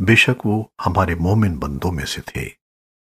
बेशक वो हमारे मोमिन बंदों में से थे।